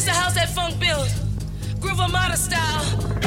is the house that funk built. Groove Armada style.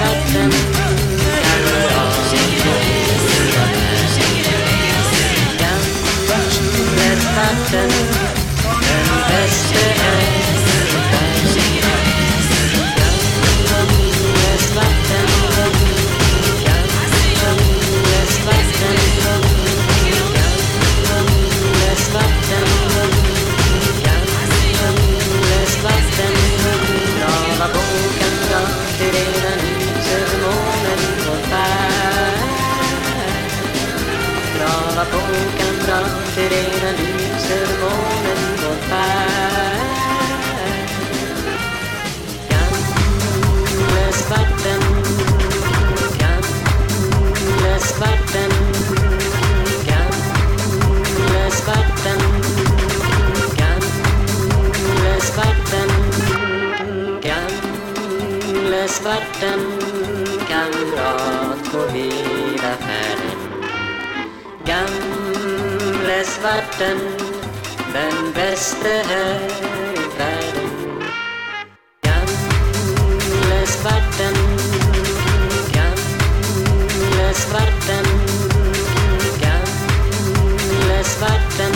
Satan rakt lyser månen går färd Gamle svarten Gamle svarten Gamle svarten Gamle svarten Gamle svarten Kamrat på vida färden Gamle svarten Den bäste här i världen. Gamle svarten Gamle svarten Gamle svarten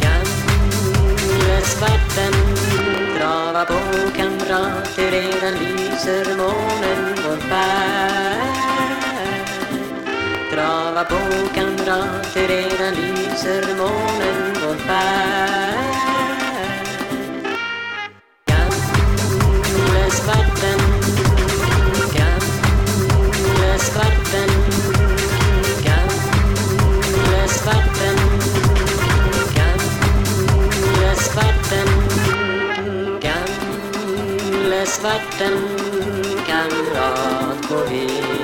Gamle svarten Trava på kamrat, redan lyser månen vår färd Trava på kamrat, i redan lyser månen vår färd Gamle svarten Gamle svarten Gamle svarten Gamle svarten Gamle svarten Kamrat på hela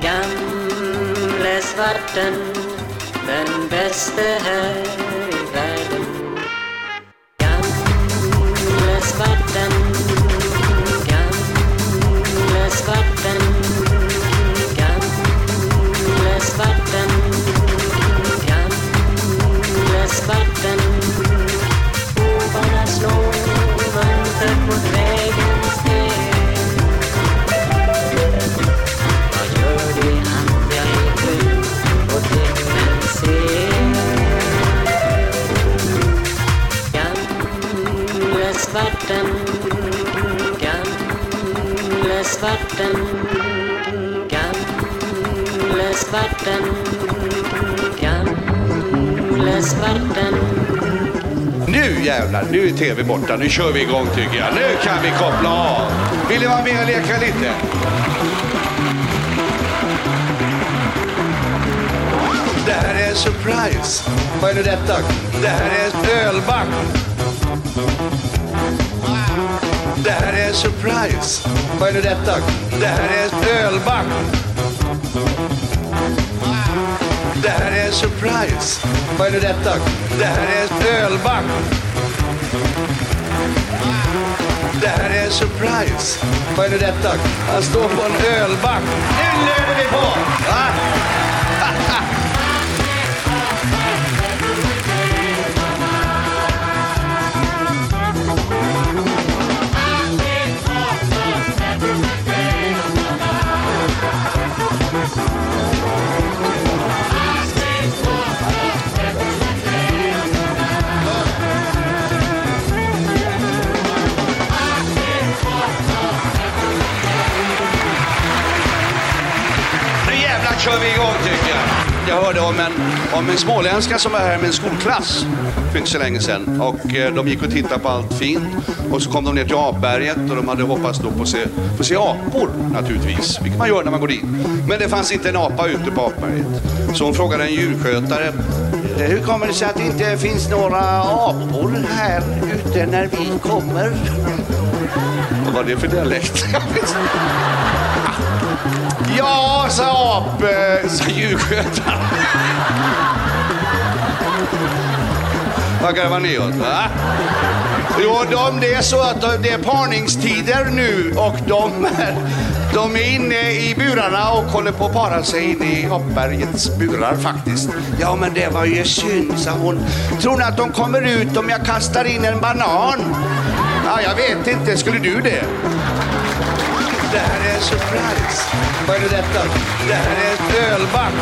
Gamle svarten Den bäste här. Gamle svarten Gamle svarten Gamle svarten Nu jävlar, nu är tv borta. Nu kör vi igång tycker jag. Nu kan vi koppla av. Vill ni vara med och leka lite? Det här är en surprise. Vad är nu detta? Det här är en ölback. Är surprise. Vad är nu detta? Det här är en ölback. Det här är en surprise. Vad är nu detta? Det här är en ölback. Det här är en surprise. Vad är nu detta? Han står på en ölback. Nu lever vi på! Va? Kör vi igång tycker jag. Jag hörde om en, om en småländska som var här med en skolklass för inte så länge sedan. Och eh, de gick och tittade på allt fint. Och så kom de ner till apberget och de hade hoppats då på att se, få se apor naturligtvis. Vilket man gör när man går dit. Men det fanns inte en apa ute på apberget. Så hon frågade en djurskötare. Eh, hur kommer det sig att det inte finns några apor här ute när vi kommer? Vad var det för dialekt? Ja, sa ap, eh, sa djurskötaren. Vad garvar ni åt? Va? Jo, de, det är så att de- det är parningstider nu och de, de är inne i burarna och håller på att para sig inne i apbergets burar faktiskt. Ja, men det var ju synd, sa hon. Tror ni att de kommer ut om jag kastar in en banan? Ja, jag vet inte. Skulle du det? Det här är en surprise. Vad är det detta? Det här är ett ölback.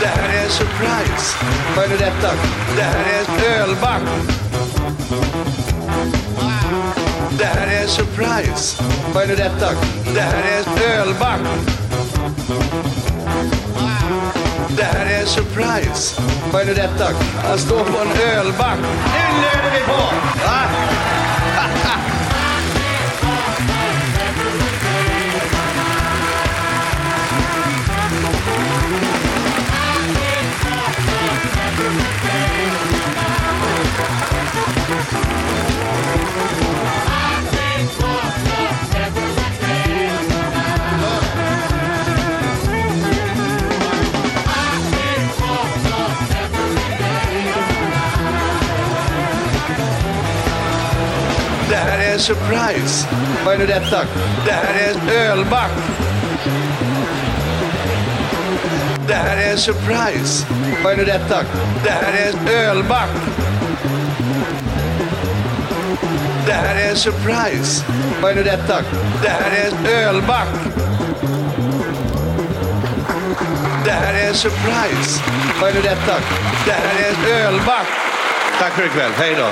Det här är en surprise. Vad är det detta? Det här är ett ölback. Det här är en surprise. Vad är det detta? Det här är ett ölback. Det här är en surprise. Vad är nu detta? Han står på en ölback. Nu lever vi på! Va? Är en surprise. Vad är nu detta? Det här är ett ölback. Det här är en surprise. Vad är nu detta? Det här är ett ölback. Det här är en surprise. Vad är nu detta? Det här är ett ölback. Det här är en surprise. Vad är nu detta? Det här är ett ölback. Tack för ikväll. Hej då.